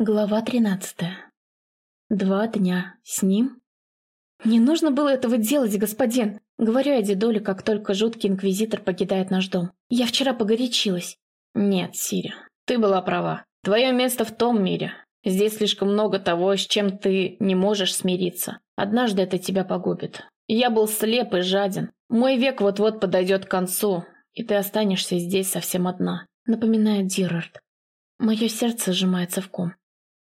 Глава тринадцатая. Два дня с ним? Не нужно было этого делать, господин. Говорю я дедуле, как только жуткий инквизитор покидает наш дом. Я вчера погорячилась. Нет, Сири, ты была права. Твое место в том мире. Здесь слишком много того, с чем ты не можешь смириться. Однажды это тебя погубит. Я был слеп и жаден. Мой век вот-вот подойдет к концу, и ты останешься здесь совсем одна. Напоминает Дирард. Мое сердце сжимается в ком.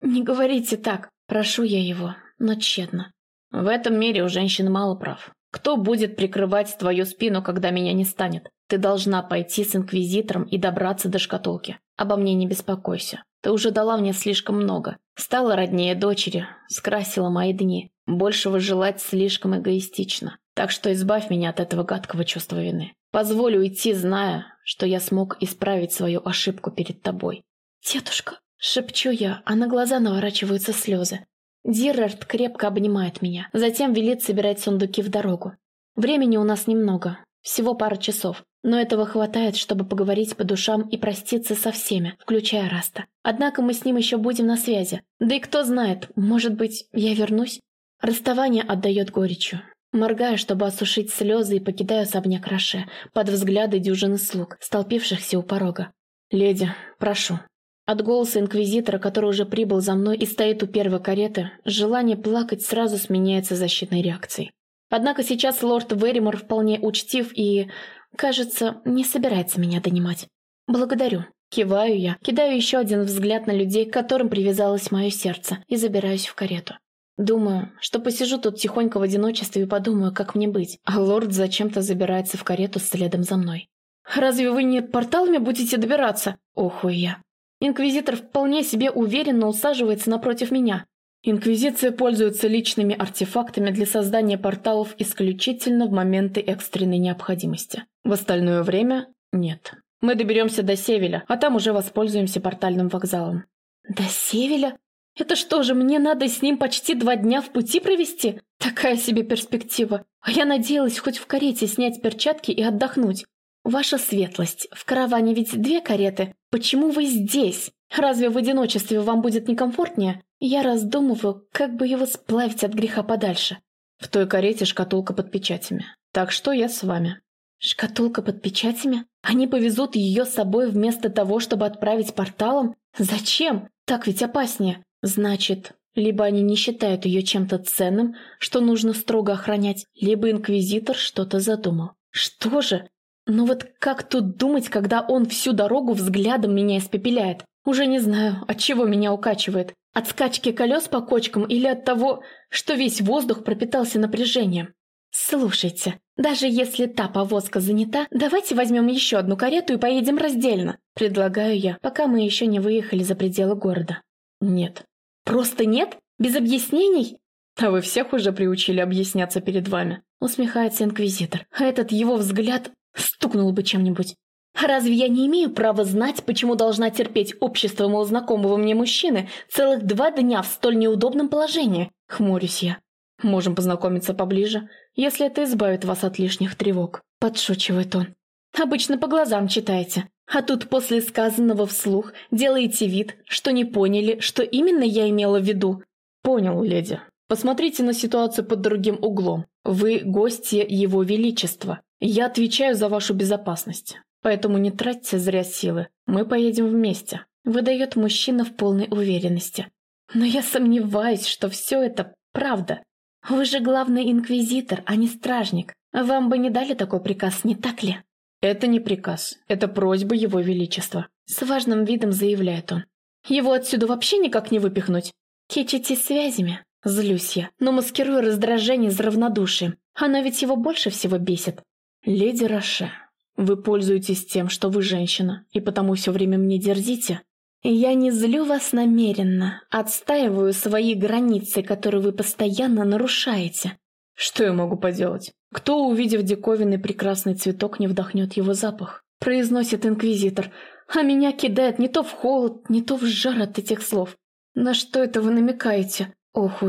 «Не говорите так!» Прошу я его, но тщетно. В этом мире у женщин мало прав. Кто будет прикрывать твою спину, когда меня не станет? Ты должна пойти с инквизитором и добраться до шкатулки. Обо мне не беспокойся. Ты уже дала мне слишком много. Стала роднее дочери, скрасила мои дни. Большего желать слишком эгоистично. Так что избавь меня от этого гадкого чувства вины. Позволь уйти, зная, что я смог исправить свою ошибку перед тобой. «Тетушка!» Шепчу я, а на глаза наворачиваются слезы. Дирард крепко обнимает меня, затем велит собирать сундуки в дорогу. Времени у нас немного, всего пара часов, но этого хватает, чтобы поговорить по душам и проститься со всеми, включая Раста. Однако мы с ним еще будем на связи. Да и кто знает, может быть, я вернусь? Расставание отдает горечью. Моргаю, чтобы осушить слезы и покидаю особняк Роше под взгляды дюжины слуг, столпившихся у порога. «Леди, прошу, от голоса инквизитора, который уже прибыл за мной и стоит у первой кареты, желание плакать сразу сменяется защитной реакцией. Однако сейчас лорд Веримор вполне учтив и, кажется, не собирается меня донимать. Благодарю. Киваю я, кидаю еще один взгляд на людей, к которым привязалось мое сердце, и забираюсь в карету. Думаю, что посижу тут тихонько в одиночестве и подумаю, как мне быть, а лорд зачем-то забирается в карету следом за мной. «Разве вы не порталами будете добираться?» Охуй я. Инквизитор вполне себе уверенно усаживается напротив меня. Инквизиция пользуется личными артефактами для создания порталов исключительно в моменты экстренной необходимости. В остальное время нет. Мы доберемся до Севеля, а там уже воспользуемся портальным вокзалом. До Севеля? Это что же, мне надо с ним почти два дня в пути провести? Такая себе перспектива. А я надеялась хоть в карете снять перчатки и отдохнуть. «Ваша светлость, в караване ведь две кареты. Почему вы здесь? Разве в одиночестве вам будет некомфортнее? Я раздумываю, как бы его сплавить от греха подальше». «В той карете шкатулка под печатями. Так что я с вами». «Шкатулка под печатями? Они повезут ее с собой вместо того, чтобы отправить порталом? Зачем? Так ведь опаснее. Значит, либо они не считают ее чем-то ценным, что нужно строго охранять, либо инквизитор что-то задумал. Что же? Но вот как тут думать, когда он всю дорогу взглядом меня испепеляет? Уже не знаю, от чего меня укачивает. От скачки колес по кочкам или от того, что весь воздух пропитался напряжением. «Слушайте, даже если та повозка занята, давайте возьмем еще одну карету и поедем раздельно», предлагаю я, пока мы еще не выехали за пределы города. «Нет». «Просто нет? Без объяснений?» «А вы всех уже приучили объясняться перед вами», усмехается инквизитор. А этот его взгляд Стукнул бы чем-нибудь. Разве я не имею права знать, почему должна терпеть общество малознакомого мне мужчины целых два дня в столь неудобном положении? Хмурюсь я. Можем познакомиться поближе, если это избавит вас от лишних тревог. Подшучивает он. Обычно по глазам читаете. А тут после сказанного вслух делаете вид, что не поняли, что именно я имела в виду. Понял, леди. Посмотрите на ситуацию под другим углом. Вы гости Его Величества. Я отвечаю за вашу безопасность. Поэтому не тратьте зря силы. Мы поедем вместе. Выдает мужчина в полной уверенности. Но я сомневаюсь, что все это правда. Вы же главный инквизитор, а не стражник. Вам бы не дали такой приказ, не так ли? Это не приказ. Это просьба Его Величества. С важным видом заявляет он. Его отсюда вообще никак не выпихнуть. Кичитесь связями. Злюсь я, но маскирую раздражение за равнодушием. Оно ведь его больше всего бесит. «Леди Роше, вы пользуетесь тем, что вы женщина, и потому все время мне дерзите?» «Я не злю вас намеренно, отстаиваю свои границы, которые вы постоянно нарушаете». «Что я могу поделать? Кто, увидев диковинный прекрасный цветок, не вдохнет его запах?» произносит инквизитор, а меня кидает не то в холод, не то в жар от этих слов. «На что это вы намекаете?» Оху.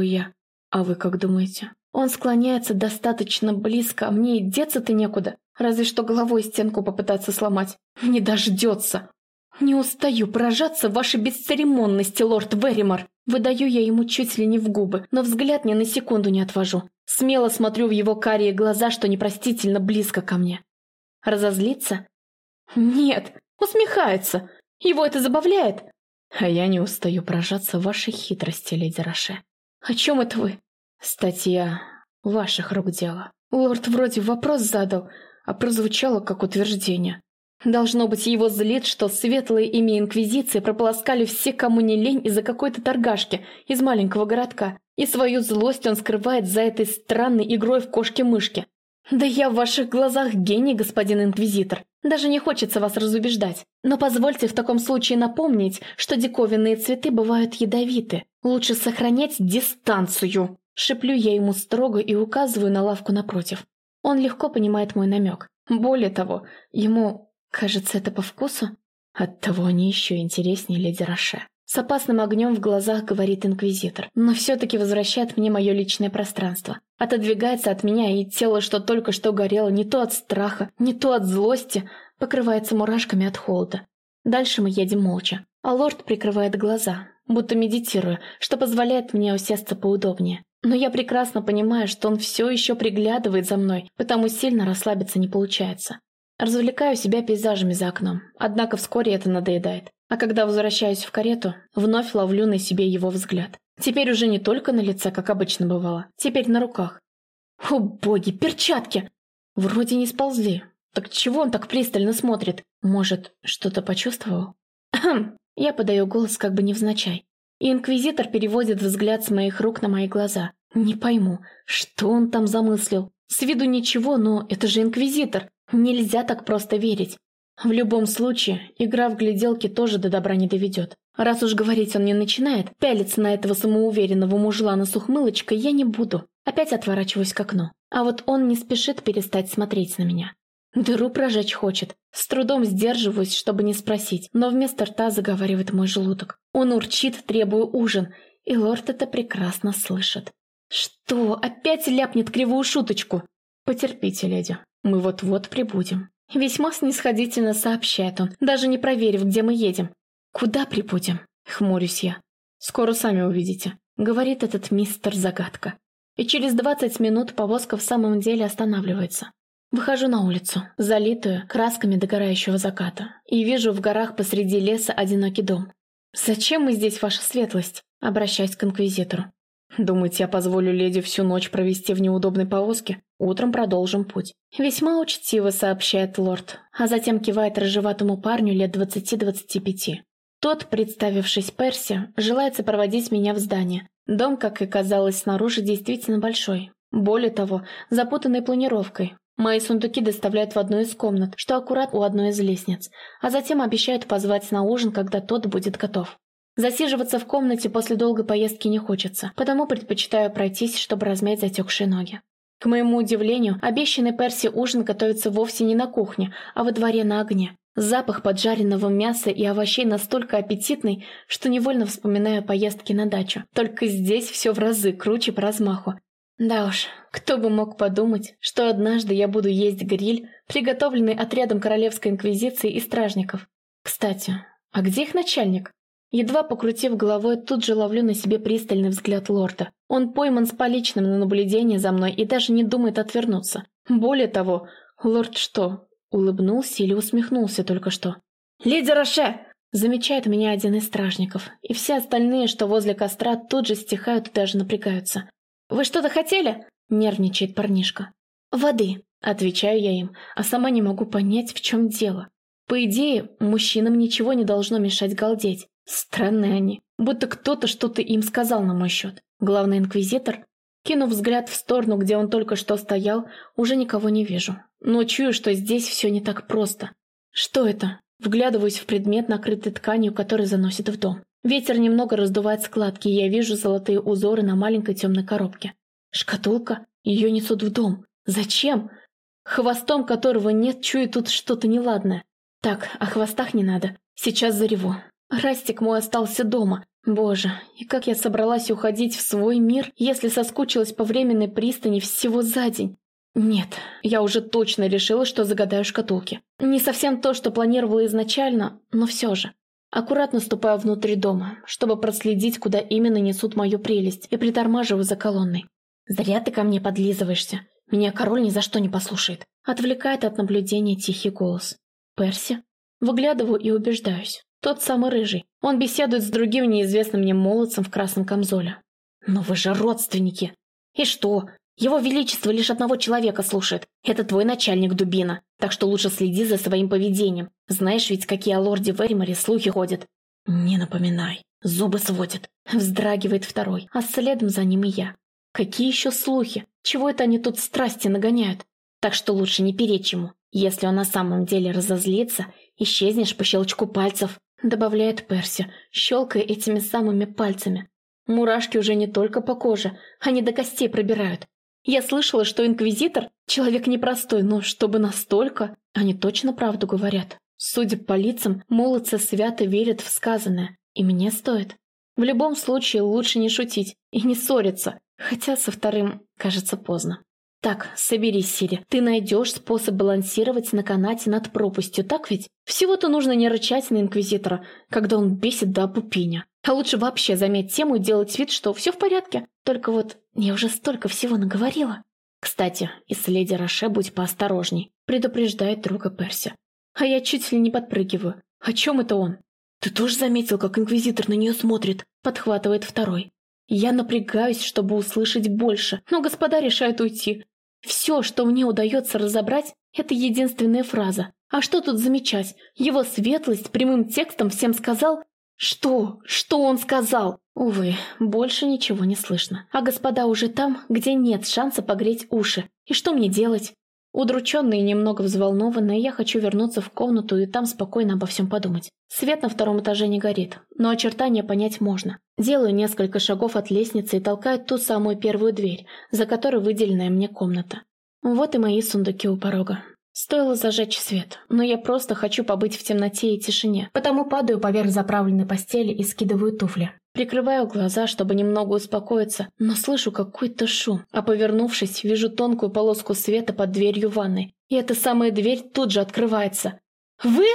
А вы как думаете? Он склоняется достаточно близко, а мне и деться-то некуда. Разве что головой стенку попытаться сломать. Не дождется. «Не устаю поражаться вашей бесцеремонности, лорд Верримор!» Выдаю я ему чуть ли не в губы, но взгляд ни на секунду не отвожу. Смело смотрю в его карие глаза, что непростительно близко ко мне. Разозлиться? Нет, усмехается. Его это забавляет. А я не устаю поражаться вашей хитрости, леди Роше. О чем это вы? Статья ваших рук дело. Лорд вроде вопрос задал, а прозвучало как утверждение. Должно быть, его злит, что светлые ими Инквизиции прополоскали все, кому не лень, из-за какой-то торгашки из маленького городка, и свою злость он скрывает за этой странной игрой в кошки-мышки. Да я в ваших глазах гений, господин Инквизитор. Даже не хочется вас разубеждать. Но позвольте в таком случае напомнить, что диковинные цветы бывают ядовиты. Лучше сохранять дистанцию. Шиплю я ему строго и указываю на лавку напротив. Он легко понимает мой намек. Более того, ему Кажется, это по вкусу? Оттого они еще интереснее леди Роше. С опасным огнем в глазах говорит инквизитор, но все-таки возвращает мне мое личное пространство. Отодвигается от меня, и тело, что только что горело, не то от страха, не то от злости, покрывается мурашками от холода. Дальше мы едем молча, а лорд прикрывает глаза, будто медитируя, что позволяет мне усесться поудобнее. Но я прекрасно понимаю, что он все еще приглядывает за мной, потому сильно расслабиться не получается. Развлекаю себя пейзажами за окном, однако вскоре это надоедает. А когда возвращаюсь в карету, вновь ловлю на себе его взгляд. Теперь уже не только на лице, как обычно бывало, теперь на руках. О боги, перчатки! Вроде не сползли. Так чего он так пристально смотрит? Может, что-то почувствовал? Ахм! Я подаю голос как бы невзначай. И инквизитор переводит взгляд с моих рук на мои глаза. Не пойму, что он там замыслил. С виду ничего, но это же инквизитор. Нельзя так просто верить. В любом случае, игра в гляделки тоже до добра не доведет. Раз уж говорить он не начинает, пялиться на этого самоуверенного мужлана с ухмылочкой я не буду. Опять отворачиваюсь к окну. А вот он не спешит перестать смотреть на меня. Дыру прожечь хочет. С трудом сдерживаюсь, чтобы не спросить, но вместо рта заговаривает мой желудок. Он урчит, требуя ужин, и лорд это прекрасно слышит. Что, опять ляпнет кривую шуточку? Потерпите, леди. Мы вот-вот прибудем. Весьма снисходительно сообщает он, даже не проверив, где мы едем. Куда прибудем? Хмурюсь я. Скоро сами увидите, говорит этот мистер Загадка. И через двадцать минут повозка в самом деле останавливается. Выхожу на улицу, залитую красками догорающего заката, и вижу в горах посреди леса одинокий дом. «Зачем мы здесь, ваша светлость?» Обращаюсь к инквизитору. Думаете, я позволю леди всю ночь провести в неудобной повозке? Утром продолжим путь. Весьма учтиво сообщает лорд, а затем кивает рыжеватому парню лет двадцати-двадцати пяти. Тот, представившись Перси, желает сопроводить меня в здание. Дом, как и казалось снаружи, действительно большой. Более того, запутанной планировкой. Мои сундуки доставляют в одну из комнат, что аккурат у одной из лестниц, а затем обещают позвать на ужин, когда тот будет готов. Засиживаться в комнате после долгой поездки не хочется, потому предпочитаю пройтись, чтобы размять затекшие ноги. К моему удивлению, обещанный Перси ужин готовится вовсе не на кухне, а во дворе на огне. Запах поджаренного мяса и овощей настолько аппетитный, что невольно вспоминаю поездки на дачу. Только здесь все в разы круче по размаху. Да уж, кто бы мог подумать, что однажды я буду есть гриль, приготовленный отрядом Королевской Инквизиции и стражников. Кстати, а где их начальник? Едва покрутив головой, тут же ловлю на себе пристальный взгляд лорда. Он пойман с поличным на наблюдение за мной и даже не думает отвернуться. Более того, лорд что, улыбнулся или усмехнулся только что? «Леди Роше!» Замечает меня один из стражников, и все остальные, что возле костра, тут же стихают и даже напрягаются. «Вы что-то хотели?» – нервничает парнишка. «Воды», – отвечаю я им, а сама не могу понять, в чем дело. По идее, мужчинам ничего не должно мешать галдеть, Странные они, будто кто-то что-то им сказал на мой счет. Главный инквизитор, кинув взгляд в сторону, где он только что стоял, уже никого не вижу. Но чую, что здесь все не так просто. Что это? Вглядываюсь в предмет, накрытый тканью, который заносит в дом. Ветер немного раздувает складки, и я вижу золотые узоры на маленькой темной коробке. Шкатулка? Ее несут в дом. Зачем? Хвостом которого нет, чую тут что-то неладное. Так, о хвостах не надо. Сейчас зареву. Растик мой остался дома. Боже, и как я собралась уходить в свой мир, если соскучилась по временной пристани всего за день? Нет, я уже точно решила, что загадаю шкатулки. Не совсем то, что планировала изначально, но все же. Аккуратно ступаю внутрь дома, чтобы проследить, куда именно несут мою прелесть, и притормаживаю за колонной. «Зря ты ко мне подлизываешься. Меня король ни за что не послушает». Отвлекает от наблюдения тихий голос. «Перси?» Выглядываю и убеждаюсь. Тот самый рыжий. Он беседует с другим неизвестным мне молодцем в красном камзоле. «Но вы же родственники!» «И что? Его Величество лишь одного человека слушает. Это твой начальник, Дубина. Так что лучше следи за своим поведением. Знаешь ведь, какие о лорде Вериморе слухи ходят». «Не напоминай. Зубы сводит». Вздрагивает второй, а следом за ним и я. «Какие еще слухи? Чего это они тут страсти нагоняют? Так что лучше не перечь ему. Если он на самом деле разозлится, исчезнешь по щелчку пальцев», добавляет Перси, щелкая этими самыми пальцами. Мурашки уже не только по коже, они до костей пробирают. Я слышала, что инквизитор – человек непростой, но чтобы настолько, они точно правду говорят. Судя по лицам, молодцы свято верят в сказанное, и мне стоит. В любом случае лучше не шутить и не ссориться, хотя со вторым кажется поздно. Так, соберись, Сири, ты найдешь способ балансировать на канате над пропастью, так ведь? Всего-то нужно не рычать на Инквизитора, когда он бесит до опупения. А лучше вообще заметь тему и делать вид, что все в порядке. Только вот я уже столько всего наговорила. Кстати, и с леди Роше будь поосторожней, предупреждает друга Перси. А я чуть ли не подпрыгиваю. О чем это он? Ты тоже заметил, как инквизитор на нее смотрит? Подхватывает второй. Я напрягаюсь, чтобы услышать больше, но господа решают уйти. Все, что мне удается разобрать, это единственная фраза. А что тут замечать? Его светлость прямым текстом всем сказал, «Что? Что он сказал?» Увы, больше ничего не слышно. А господа уже там, где нет шанса погреть уши. И что мне делать? Удрученная и немного взволнованная, я хочу вернуться в комнату и там спокойно обо всем подумать. Свет на втором этаже не горит, но очертания понять можно. Делаю несколько шагов от лестницы и толкаю ту самую первую дверь, за которой выделенная мне комната. Вот и мои сундуки у порога. Стоило зажечь свет, но я просто хочу побыть в темноте и тишине, потому падаю поверх заправленной постели и скидываю туфли. Прикрываю глаза, чтобы немного успокоиться, но слышу какой-то шум, а повернувшись, вижу тонкую полоску света под дверью ванной. И эта самая дверь тут же открывается. «Вы?»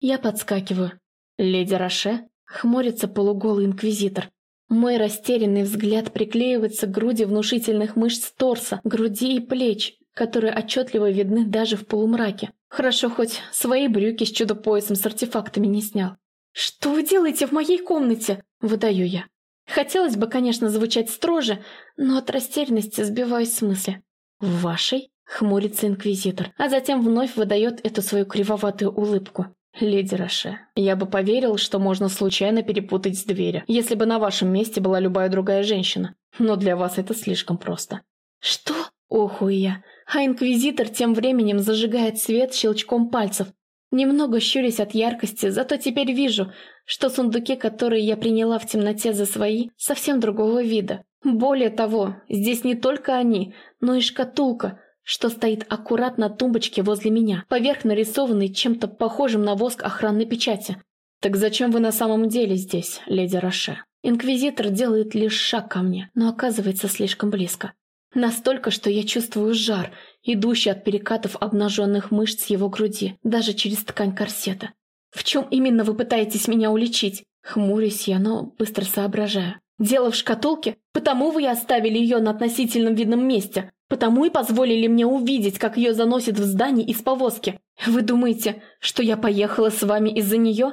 Я подскакиваю. «Леди Роше?» Хмурится полуголый инквизитор. Мой растерянный взгляд приклеивается к груди внушительных мышц торса, груди и плеч, которые отчетливо видны даже в полумраке. Хорошо, хоть свои брюки с чудо-поясом с артефактами не снял. «Что вы делаете в моей комнате?» – выдаю я. Хотелось бы, конечно, звучать строже, но от растерянности сбиваюсь с мысли. «В вашей?» – хмурится инквизитор, а затем вновь выдает эту свою кривоватую улыбку. «Леди Роше, я бы поверил, что можно случайно перепутать с дверью, если бы на вашем месте была любая другая женщина. Но для вас это слишком просто». «Что?» – охую я а инквизитор тем временем зажигает свет щелчком пальцев. Немного щурясь от яркости, зато теперь вижу, что сундуки, которые я приняла в темноте за свои, совсем другого вида. Более того, здесь не только они, но и шкатулка, что стоит аккуратно на тумбочке возле меня, поверх нарисованной чем-то похожим на воск охранной печати. «Так зачем вы на самом деле здесь, леди Роше?» Инквизитор делает лишь шаг ко мне, но оказывается слишком близко. Настолько, что я чувствую жар, идущий от перекатов обнаженных мышц его груди, даже через ткань корсета. «В чем именно вы пытаетесь меня уличить?» Хмурюсь я, но быстро соображаю. «Дело в шкатулке? Потому вы и оставили ее на относительном видном месте. Потому и позволили мне увидеть, как ее заносит в здание из повозки. Вы думаете, что я поехала с вами из-за нее?»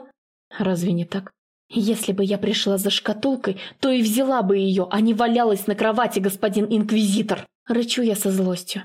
«Разве не так?» Если бы я пришла за шкатулкой, то и взяла бы ее, а не валялась на кровати, господин инквизитор. Рычу я со злостью.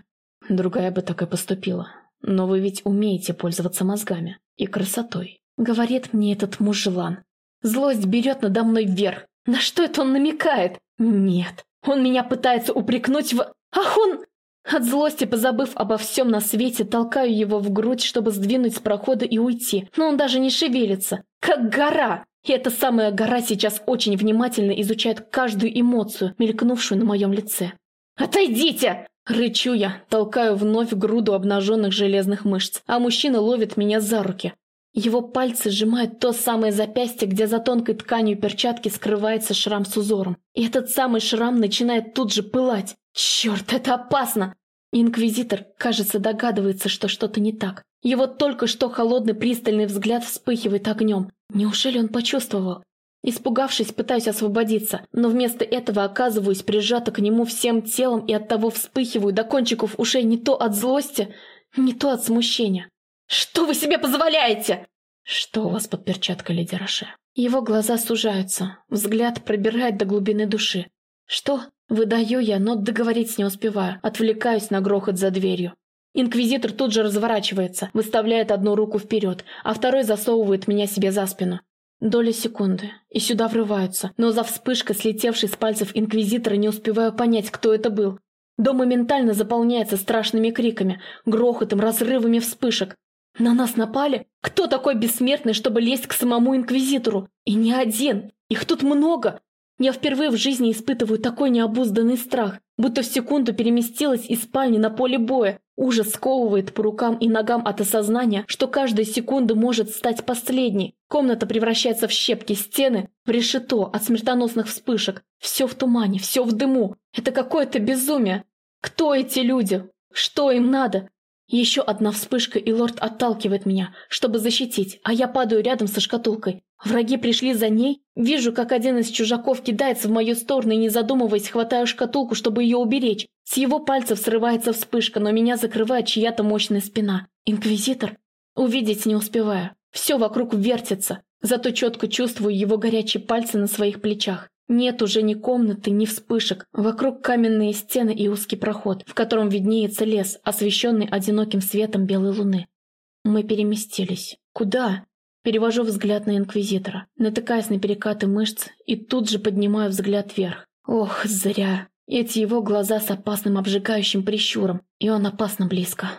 Другая бы так и поступила. Но вы ведь умеете пользоваться мозгами и красотой. Говорит мне этот мужлан. Злость берет надо мной вверх. На что это он намекает? Нет, он меня пытается упрекнуть в... Ах, он... От злости, позабыв обо всем на свете, толкаю его в грудь, чтобы сдвинуть с прохода и уйти. Но он даже не шевелится. Как гора! И эта самая гора сейчас очень внимательно изучает каждую эмоцию, мелькнувшую на моем лице. «Отойдите!» Рычу я, толкаю вновь груду обнаженных железных мышц, а мужчина ловит меня за руки. Его пальцы сжимают то самое запястье, где за тонкой тканью перчатки скрывается шрам с узором. И этот самый шрам начинает тут же пылать. Черт, это опасно! Инквизитор, кажется, догадывается, что что-то не так. Его только что холодный пристальный взгляд вспыхивает огнем. Неужели он почувствовал? Испугавшись, пытаюсь освободиться, но вместо этого оказываюсь прижата к нему всем телом и оттого вспыхиваю до кончиков ушей не то от злости, не то от смущения. «Что вы себе позволяете?» «Что у вас под перчаткой, леди Роше?» Его глаза сужаются, взгляд пробирает до глубины души. «Что?» Выдаю я, но договорить не успеваю, отвлекаюсь на грохот за дверью. Инквизитор тут же разворачивается, выставляет одну руку вперед, а второй засовывает меня себе за спину. Доля секунды, и сюда врываются, но за вспышкой, слетевшей с пальцев Инквизитора, не успеваю понять, кто это был. Дом моментально заполняется страшными криками, грохотом, разрывами вспышек. На нас напали? Кто такой бессмертный, чтобы лезть к самому Инквизитору? И не один. Их тут много. Я впервые в жизни испытываю такой необузданный страх, будто в секунду переместилась из спальни на поле боя. Ужас сковывает по рукам и ногам от осознания, что каждая секунда может стать последней. Комната превращается в щепки, стены в решето от смертоносных вспышек. Все в тумане, все в дыму. Это какое-то безумие. Кто эти люди? Что им надо? Еще одна вспышка, и лорд отталкивает меня, чтобы защитить, а я падаю рядом со шкатулкой. Враги пришли за ней. Вижу, как один из чужаков кидается в мою сторону и, не задумываясь, хватаю шкатулку, чтобы ее уберечь. С его пальцев срывается вспышка, но меня закрывает чья-то мощная спина. Инквизитор? Увидеть не успеваю. Все вокруг вертится, зато четко чувствую его горячие пальцы на своих плечах. Нет уже ни комнаты, ни вспышек. Вокруг каменные стены и узкий проход, в котором виднеется лес, освещенный одиноким светом белой луны. Мы переместились. Куда? Перевожу взгляд на Инквизитора, натыкаясь на перекаты мышц и тут же поднимаю взгляд вверх. Ох, зря. Эти его глаза с опасным обжигающим прищуром, и он опасно близко.